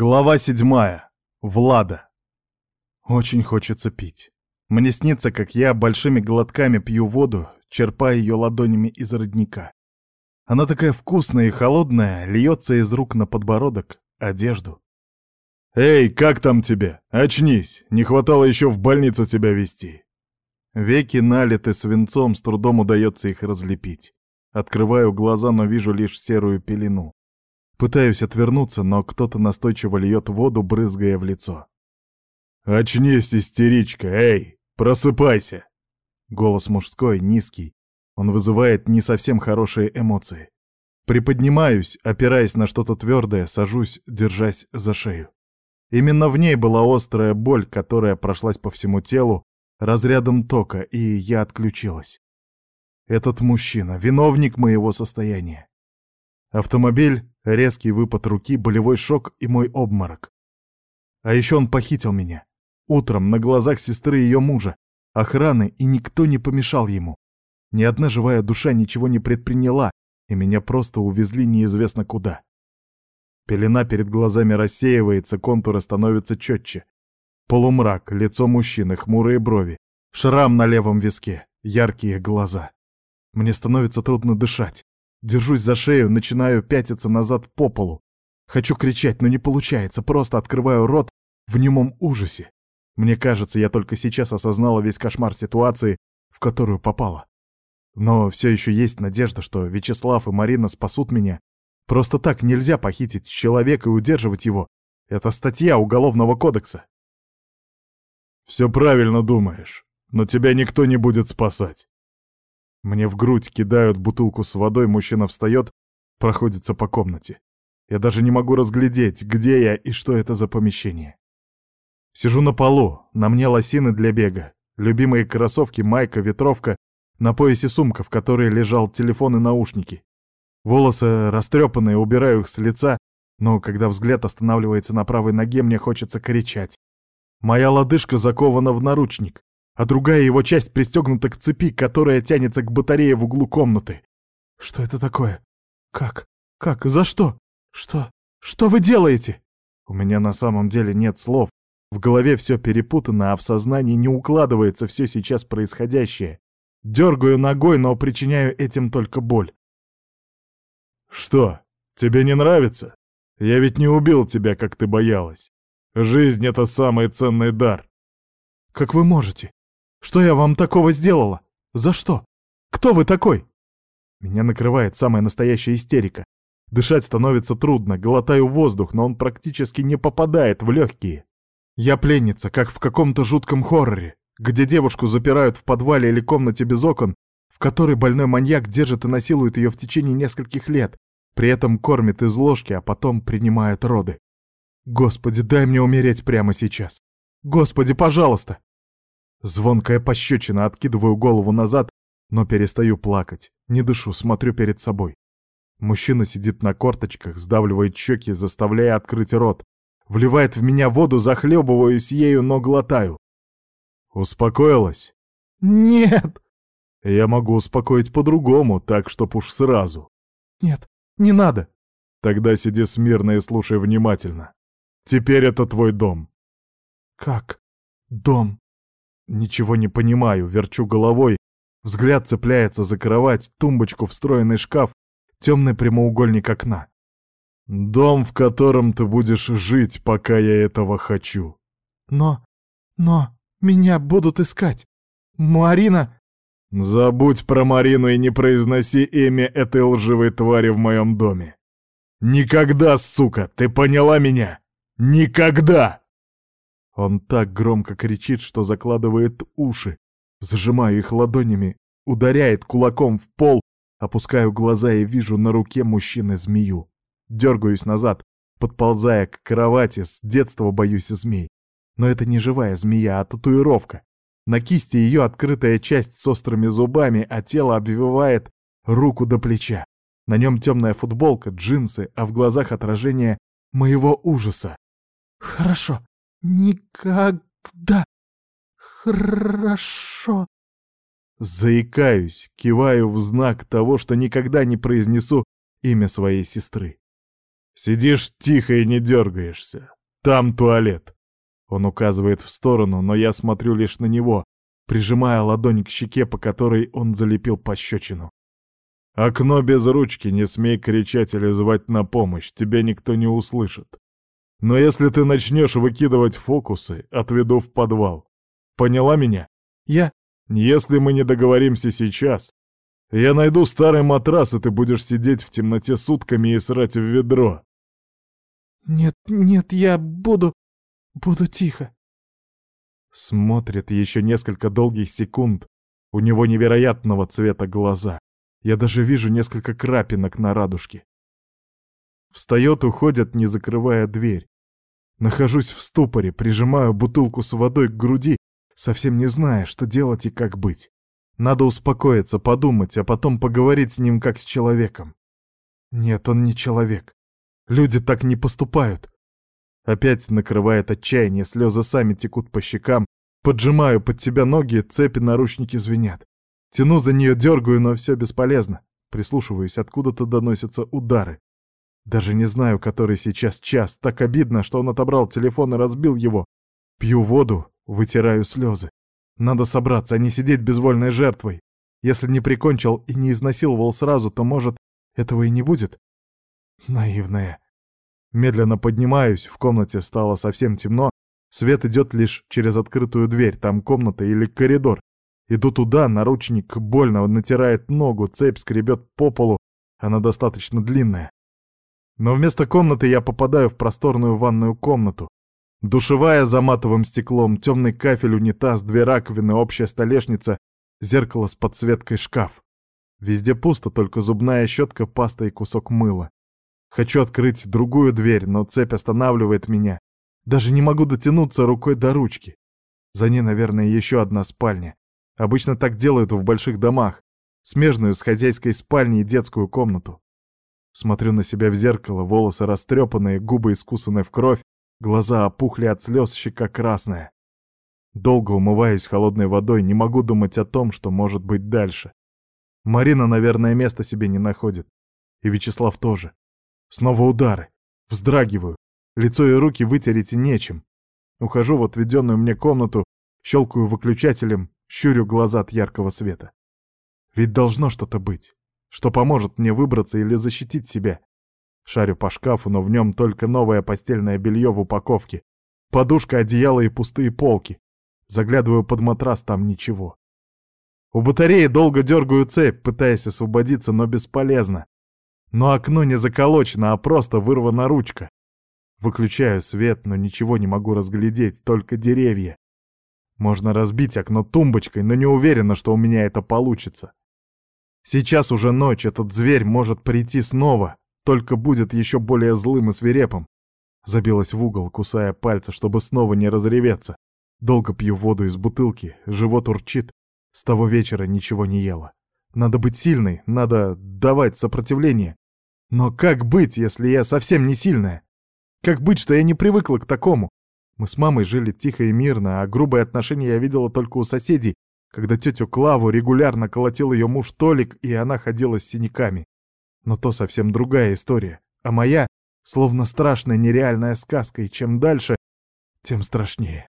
Глава седьмая. Влада. Очень хочется пить. Мне снится, как я большими глотками пью воду, черпая ее ладонями из родника. Она такая вкусная и холодная, льется из рук на подбородок, одежду. «Эй, как там тебе? Очнись! Не хватало еще в больницу тебя везти!» Веки налиты свинцом, с трудом удается их разлепить. Открываю глаза, но вижу лишь серую пелену. Пытаюсь отвернуться, но кто-то настойчиво льет воду, брызгая в лицо. «Очнись, истеричка! Эй, просыпайся!» Голос мужской, низкий. Он вызывает не совсем хорошие эмоции. Приподнимаюсь, опираясь на что-то твердое, сажусь, держась за шею. Именно в ней была острая боль, которая прошлась по всему телу разрядом тока, и я отключилась. Этот мужчина — виновник моего состояния. Автомобиль, резкий выпад руки, болевой шок и мой обморок. А еще он похитил меня. Утром на глазах сестры ее мужа, охраны, и никто не помешал ему. Ни одна живая душа ничего не предприняла, и меня просто увезли неизвестно куда. Пелена перед глазами рассеивается, контуры становятся четче. Полумрак, лицо мужчины, хмурые брови, шрам на левом виске, яркие глаза. Мне становится трудно дышать. Держусь за шею, начинаю пятиться назад по полу. Хочу кричать, но не получается, просто открываю рот в немом ужасе. Мне кажется, я только сейчас осознала весь кошмар ситуации, в которую попала. Но все еще есть надежда, что Вячеслав и Марина спасут меня Просто так нельзя похитить человека и удерживать его. Это статья Уголовного кодекса. Все правильно думаешь, но тебя никто не будет спасать. Мне в грудь кидают бутылку с водой, мужчина встает, проходится по комнате. Я даже не могу разглядеть, где я и что это за помещение. Сижу на полу, на мне лосины для бега, любимые кроссовки, майка, ветровка, на поясе сумка, в которой лежал телефон и наушники. Волосы растрепанные, убираю их с лица, но когда взгляд останавливается на правой ноге, мне хочется кричать. Моя лодыжка закована в наручник, а другая его часть пристегнута к цепи, которая тянется к батарее в углу комнаты. Что это такое? Как? Как? За что? Что? Что вы делаете? У меня на самом деле нет слов. В голове все перепутано, а в сознании не укладывается все сейчас происходящее. Дергаю ногой, но причиняю этим только боль. «Что, тебе не нравится? Я ведь не убил тебя, как ты боялась. Жизнь — это самый ценный дар». «Как вы можете? Что я вам такого сделала? За что? Кто вы такой?» Меня накрывает самая настоящая истерика. Дышать становится трудно, глотаю воздух, но он практически не попадает в легкие. Я пленница, как в каком-то жутком хорроре, где девушку запирают в подвале или комнате без окон, в которой больной маньяк держит и насилует ее в течение нескольких лет, при этом кормит из ложки, а потом принимает роды. Господи, дай мне умереть прямо сейчас. Господи, пожалуйста! Звонкая пощечина, откидываю голову назад, но перестаю плакать. Не дышу, смотрю перед собой. Мужчина сидит на корточках, сдавливает щеки, заставляя открыть рот. Вливает в меня воду, захлебываюсь ею, но глотаю. Успокоилась? Нет! Я могу успокоить по-другому, так, чтоб уж сразу. Нет, не надо. Тогда сиди смирно и слушай внимательно. Теперь это твой дом. Как? Дом? Ничего не понимаю, верчу головой. Взгляд цепляется за кровать, тумбочку, встроенный шкаф, темный прямоугольник окна. Дом, в котором ты будешь жить, пока я этого хочу. Но... но... меня будут искать. Марина... Забудь про Марину и не произноси имя этой лживой твари в моем доме. Никогда, сука, ты поняла меня? Никогда! Он так громко кричит, что закладывает уши. Сжимаю их ладонями, ударяет кулаком в пол, опускаю глаза и вижу на руке мужчины змею. Дергаюсь назад, подползая к кровати, с детства боюсь змей. Но это не живая змея, а татуировка. На кисти ее открытая часть с острыми зубами, а тело обвивает руку до плеча. На нем темная футболка, джинсы, а в глазах отражение моего ужаса. «Хорошо. Никогда. Хорошо». Заикаюсь, киваю в знак того, что никогда не произнесу имя своей сестры. Сидишь тихо и не дергаешься. Там туалет. Он указывает в сторону, но я смотрю лишь на него, прижимая ладонь к щеке, по которой он залепил пощечину. Окно без ручки, не смей кричать или звать на помощь, тебя никто не услышит. Но если ты начнешь выкидывать фокусы, отведу в подвал. Поняла меня? Я... Если мы не договоримся сейчас, я найду старый матрас, и ты будешь сидеть в темноте сутками и срать в ведро. Нет, нет, я буду... буду тихо. Смотрит еще несколько долгих секунд. У него невероятного цвета глаза. Я даже вижу несколько крапинок на радужке. Встает, уходит, не закрывая дверь. Нахожусь в ступоре, прижимаю бутылку с водой к груди, совсем не зная, что делать и как быть. Надо успокоиться, подумать, а потом поговорить с ним как с человеком. Нет, он не человек. Люди так не поступают. Опять накрывает отчаяние, слезы сами текут по щекам. Поджимаю под себя ноги, цепи наручники звенят. Тяну за нее, дергаю, но все бесполезно. Прислушиваюсь, откуда-то доносятся удары. Даже не знаю, который сейчас час. Так обидно, что он отобрал телефон и разбил его. Пью воду, вытираю слезы. Надо собраться, а не сидеть безвольной жертвой. Если не прикончил и не изнасиловал сразу, то, может, этого и не будет? Наивная. Медленно поднимаюсь, в комнате стало совсем темно. Свет идет лишь через открытую дверь, там комната или коридор. Иду туда, наручник больно натирает ногу, цепь скребет по полу, она достаточно длинная. Но вместо комнаты я попадаю в просторную ванную комнату. Душевая за матовым стеклом, темный кафель, унитаз, две раковины, общая столешница, зеркало с подсветкой, шкаф. Везде пусто, только зубная щетка, паста и кусок мыла. Хочу открыть другую дверь, но цепь останавливает меня. Даже не могу дотянуться рукой до ручки. За ней, наверное, еще одна спальня. Обычно так делают в больших домах. Смежную с хозяйской спальней и детскую комнату. Смотрю на себя в зеркало, волосы растрепанные, губы искусаны в кровь, глаза опухли от слез, щека красная. Долго умываюсь холодной водой, не могу думать о том, что может быть дальше. Марина, наверное, места себе не находит. И Вячеслав тоже. Снова удары. Вздрагиваю. Лицо и руки вытереть нечем. Ухожу в отведенную мне комнату, щелкаю выключателем, щурю глаза от яркого света. Ведь должно что-то быть что поможет мне выбраться или защитить себя. Шарю по шкафу, но в нем только новое постельное белье в упаковке. Подушка, одеяло и пустые полки. Заглядываю под матрас, там ничего. У батареи долго дергаю цепь, пытаясь освободиться, но бесполезно. Но окно не заколочено, а просто вырвана ручка. Выключаю свет, но ничего не могу разглядеть, только деревья. Можно разбить окно тумбочкой, но не уверена, что у меня это получится. Сейчас уже ночь, этот зверь может прийти снова, только будет еще более злым и свирепым. Забилась в угол, кусая пальцы, чтобы снова не разреветься. Долго пью воду из бутылки, живот урчит. С того вечера ничего не ела. Надо быть сильной, надо давать сопротивление. Но как быть, если я совсем не сильная? Как быть, что я не привыкла к такому? Мы с мамой жили тихо и мирно, а грубые отношения я видела только у соседей, когда тетю Клаву регулярно колотил ее муж Толик, и она ходила с синяками. Но то совсем другая история. А моя, словно страшная нереальная сказка, и чем дальше, тем страшнее.